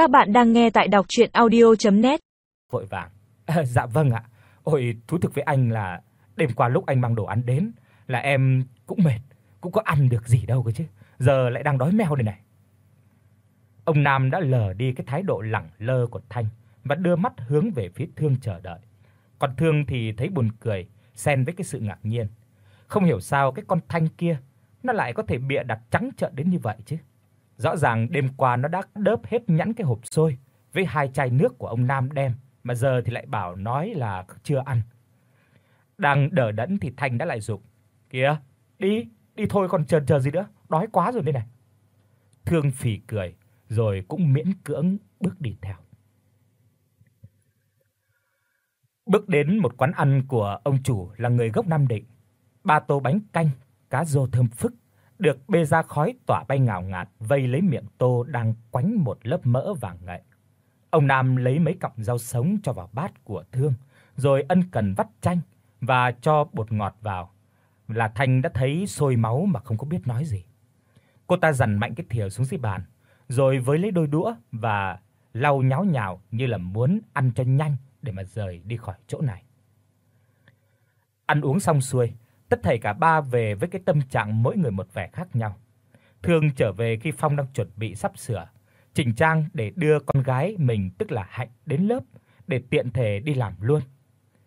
Các bạn đang nghe tại đọc audio net Vội vàng. À, dạ vâng ạ. Ôi thú thực với anh là đêm qua lúc anh mang đồ ăn đến là em cũng mệt, cũng có ăn được gì đâu cơ chứ. Giờ lại đang đói meo đây này. Ông Nam đã lờ đi cái thái độ lẳng lơ của Thanh và đưa mắt hướng về phía Thương chờ đợi. Còn Thương thì thấy buồn cười, xen với cái sự ngạc nhiên. Không hiểu sao cái con Thanh kia nó lại có thể bịa đặt trắng trợn đến như vậy chứ. Rõ ràng đêm qua nó đã đớp hết nhẵn cái hộp xôi với hai chai nước của ông Nam đem, mà giờ thì lại bảo nói là chưa ăn. Đang đờ đẫn thì Thanh đã lại dục, "Kìa, đi, đi thôi còn chờ chờ gì nữa, đói quá rồi đây này." Thương phì cười, rồi cũng miễn cưỡng bước đi theo. Bước đến một quán ăn của ông chủ là người gốc Nam Định. Ba tô bánh canh, cá rô thơm phức được bê ra khói tỏa bay ngào ngạt vây lấy miệng tô đang quánh một lớp mỡ vàng ngậy. Ông Nam lấy mấy cọng rau sống cho vào bát của Thương, rồi ân cần vắt chanh và cho bột ngọt vào. Là Thanh đã thấy sôi máu mà không có biết nói gì. Cô ta dằn mạnh cái thìa xuống dưới bàn, rồi với lấy đôi đũa và lau nháo nhào như là muốn ăn cho nhanh để mà rời đi khỏi chỗ này. Ăn uống xong xuôi, tất thảy cả ba về với cái tâm trạng mỗi người một vẻ khác nhau. Thương trở về khi Phong đang chuẩn bị sắp sửa chỉnh trang để đưa con gái mình tức là Hạnh đến lớp để tiện thể đi làm luôn.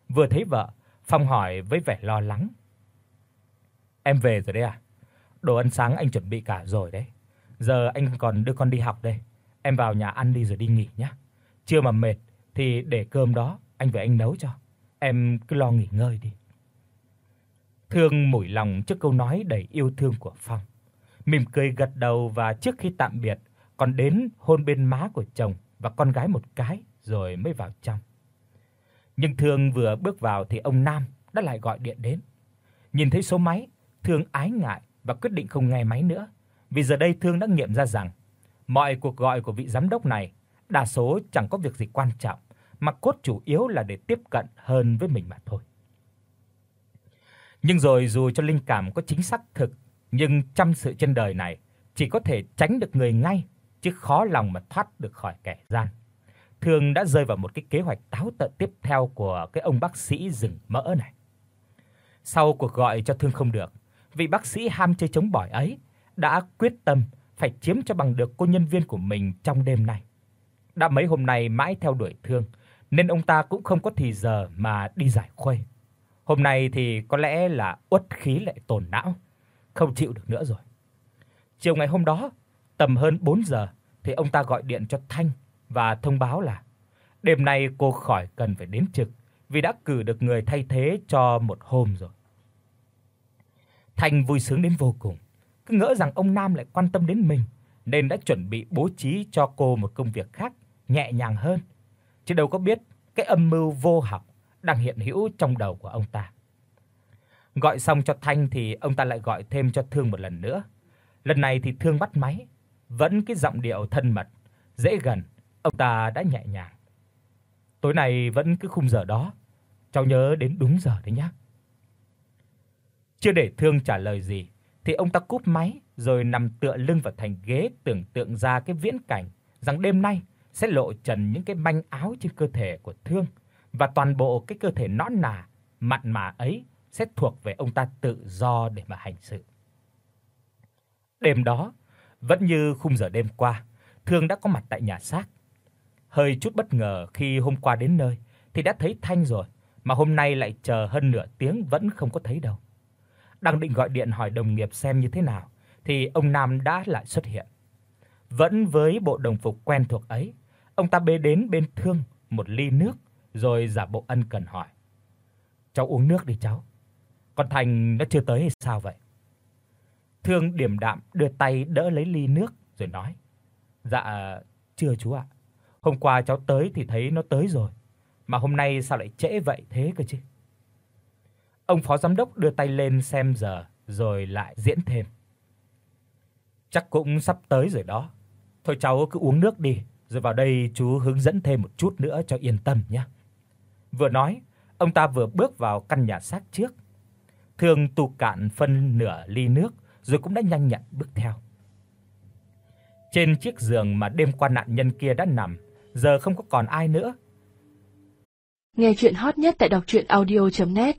Vừa thấy vợ, Phong hỏi với vẻ lo lắng: "Em về rồi đấy à? Đồ ăn sáng anh chuẩn bị cả rồi đấy. Giờ anh còn đưa con đi học đây. Em vào nhà ăn đi rồi đi nghỉ nhé. chưa mà mệt thì để cơm đó anh về anh nấu cho. Em cứ lo nghỉ ngơi đi." Thương mủi lòng trước câu nói đầy yêu thương của Phong. Mỉm cười gật đầu và trước khi tạm biệt, còn đến hôn bên má của chồng và con gái một cái rồi mới vào trong. Nhưng Thương vừa bước vào thì ông Nam đã lại gọi điện đến. Nhìn thấy số máy, Thương ái ngại và quyết định không nghe máy nữa, vì giờ đây Thương đã nghiệm ra rằng mọi cuộc gọi của vị giám đốc này đa số chẳng có việc gì quan trọng, mà cốt chủ yếu là để tiếp cận hơn với mình mà thôi. Nhưng rồi dù cho linh cảm có chính xác thực, nhưng trăm sự trên đời này chỉ có thể tránh được người ngay, chứ khó lòng mà thoát được khỏi kẻ gian. Thường đã rơi vào một cái kế hoạch táo tợn tiếp theo của cái ông bác sĩ rừng mỡ này. Sau cuộc gọi cho Thương không được, vị bác sĩ ham chơi chống bỏi ấy đã quyết tâm phải chiếm cho bằng được cô nhân viên của mình trong đêm nay. Đã mấy hôm nay mãi theo đuổi Thương, nên ông ta cũng không có thì giờ mà đi giải khuây. Hôm nay thì có lẽ là uất khí lại tổn não, không chịu được nữa rồi. Chiều ngày hôm đó, tầm hơn 4 giờ thì ông ta gọi điện cho Thanh và thông báo là đêm nay cô khỏi cần phải đến trực vì đã cử được người thay thế cho một hôm rồi. Thanh vui sướng đến vô cùng, cứ ngỡ rằng ông Nam lại quan tâm đến mình nên đã chuẩn bị bố trí cho cô một công việc khác nhẹ nhàng hơn. Chứ đâu có biết cái âm mưu vô học đang hiện hữu trong đầu của ông ta. Gọi xong cho Thanh thì ông ta lại gọi thêm cho Thương một lần nữa. Lần này thì Thương bắt máy, vẫn cái giọng điệu thân mật, dễ gần, ông ta đã nhẹ nhàng. Tối nay vẫn cứ khung giờ đó, cháu nhớ đến đúng giờ đấy nhé. Chưa để Thương trả lời gì thì ông ta cúp máy rồi nằm tựa lưng vào thành ghế tưởng tượng ra cái viễn cảnh rằng đêm nay sẽ lộ trần những cái manh áo trên cơ thể của Thương và toàn bộ cái cơ thể nõn nà, mặn mà ấy sẽ thuộc về ông ta tự do để mà hành sự. Đêm đó, vẫn như khung giờ đêm qua, Thương đã có mặt tại nhà xác. Hơi chút bất ngờ khi hôm qua đến nơi thì đã thấy Thanh rồi, mà hôm nay lại chờ hơn nửa tiếng vẫn không có thấy đâu. Đang định gọi điện hỏi đồng nghiệp xem như thế nào thì ông Nam đã lại xuất hiện. Vẫn với bộ đồng phục quen thuộc ấy, ông ta bê đến bên Thương một ly nước rồi giả bộ ân cần hỏi. "Cháu uống nước đi cháu. Con Thành nó chưa tới hay sao vậy?" Thương điềm đạm đưa tay đỡ lấy ly nước rồi nói: "Dạ chưa chú ạ. Hôm qua cháu tới thì thấy nó tới rồi, mà hôm nay sao lại trễ vậy thế cơ chứ?" Ông phó giám đốc đưa tay lên xem giờ rồi lại diễn thêm. Chắc cũng sắp tới rồi đó. Thôi cháu cứ uống nước đi, rồi vào đây chú hướng dẫn thêm một chút nữa cho yên tâm nhé. Vừa nói, ông ta vừa bước vào căn nhà xác trước. Thường tu cạn phân nửa ly nước rồi cũng đã nhanh nhặn bước theo. Trên chiếc giường mà đêm qua nạn nhân kia đã nằm, giờ không có còn ai nữa. Nghe truyện hot nhất tại doctruyenaudio.net